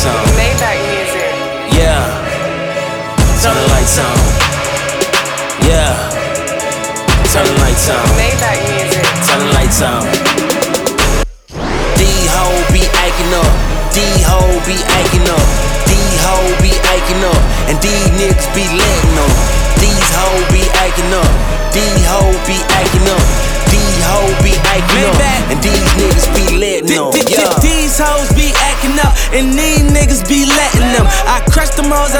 lights on. Maybach music. Yeah. Turn the lights on. Yeah. Turn the lights on. Maybach music. Turn the lights on. D-ho be acting up. D-ho be acting up. D-ho be acting up. And these niggas be letting up. These hoes be acting up. D-ho be acting up. D-ho be acting up. And these niggas be letting up. Yeah. These hoes be acting up, and these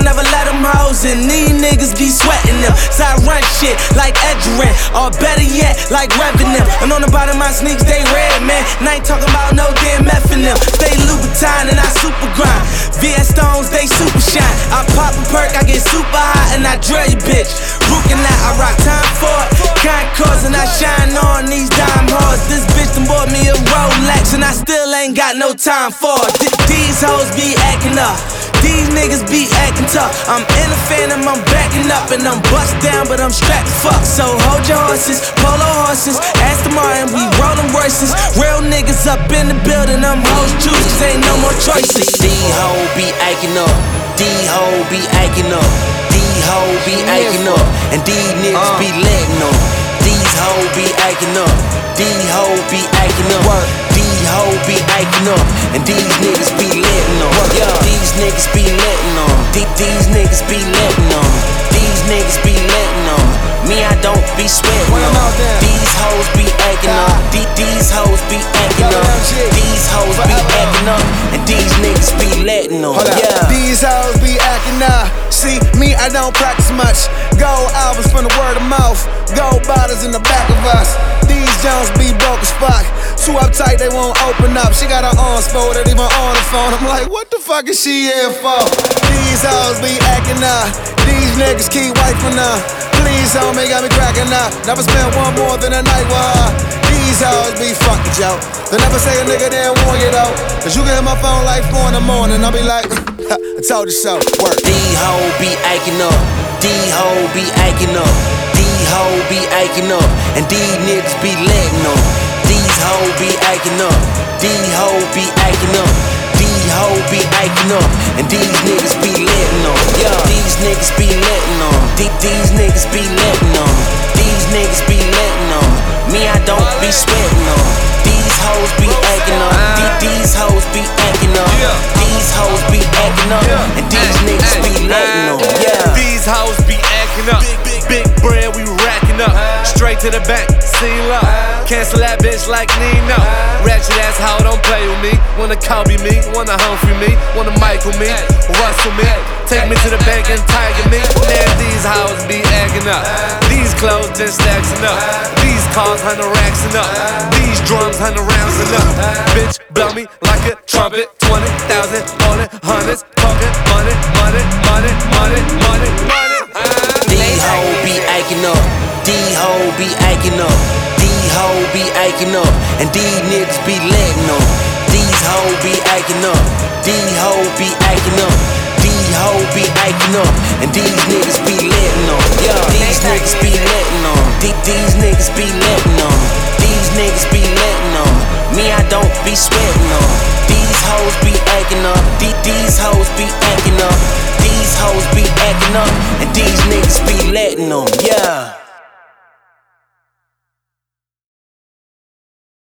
I never let them hoes, and these niggas be sweating them. So I run shit like Edgerrin, or better yet, like Revenant. And on the bottom of my sneaks, they red, man. And I ain't talking about no damn in them. Stay Louboutin and I super grind. VS Stones, they super shine. I pop a perk, I get super hot, and I drill you, bitch. Rookin' out, I rock time for it. Concourse, and I shine on these dime hoes. This bitch done bought me a Rolex, and I still ain't got no time for it. Th- These hoes be acting up. These niggas be acting tough. I'm in a phantom, I'm backing up, and I'm bust down, but I'm strapped fuck. So hold your horses, polo horses, Aston Martin, we rollin' Royces. Real niggas up in the building, them hoes choose, cause ain't no more choices. D-ho be acting up. D-ho be acting up. D-ho be acting up. And these niggas be letting up. These hoes be acting up. D-ho be acting up. D-ho be acting up. And these niggas be letting up. Yeah, these niggas be letting. Th- These niggas be letting up. These niggas be letting up. Me, I don't be sweating Where I'm up. out there. These hoes be acting up. Th- These hoes be acting up. These hoes be acting up. And these niggas be letting up. Yeah. These hoes be. See, me, I don't practice much. Gold albums from the word of mouth. Gold bottles in the back of us. These Jones be broke as fuck. Too uptight, they won't open up. She got her arms folded, even on the phone. I'm like, what the fuck is she here for? These hoes be acting up. These niggas keep wiping up. Please, homie, got me cracking up. Never spent one more than a night with her. These hoes be fucking yo. They never say a nigga didn't warn you though. Cause you get hit my phone like four in the morning. I'll be like, I told you so. Work. D-ho be acting up. D-ho be acting up. D-ho be acting up. And these niggas be letting up. These hoes be acting up. D-ho be acting up. D-ho be acting up. And these niggas be letting up. Yeah, these niggas be letting. Th- These niggas be letting up. These niggas be letting up. Me, I don't be sweating up. These hoes be acting up. Th- These hoes be acting up. These hoes be acting up. And these niggas be letting up. Yeah. These hoes be acting up. Big, bread, we racking up. Straight to the bank, seal up. Cancel that bitch like Nino. Ratchet ass hoe, don't play with me. Wanna Kobe me, wanna Humphrey me, wanna Michael me, Russell me. Take me to the bank and tiger me. Man, these hoes be acting up. These clothes just stacking up. These cars, hundred racks up. These drums, hundred rounds up. Bitch, blow me like a trumpet. Twenty thousand, it, hundreds, talking money, money, money, money, money, money. D-ho be acting up. D-ho be acting up. D-ho be acting up. And these niggas be letting up. These hoes be acting up. D-ho be acting up. D-ho be acting up. And these niggas be these niggas be letting. Th- These niggas be letting up. These niggas be letting up. Me, I don't be sweating up. These hoes be acting up. These hoes be acting up. These hoes be acting up. And these niggas be letting them. Yeah.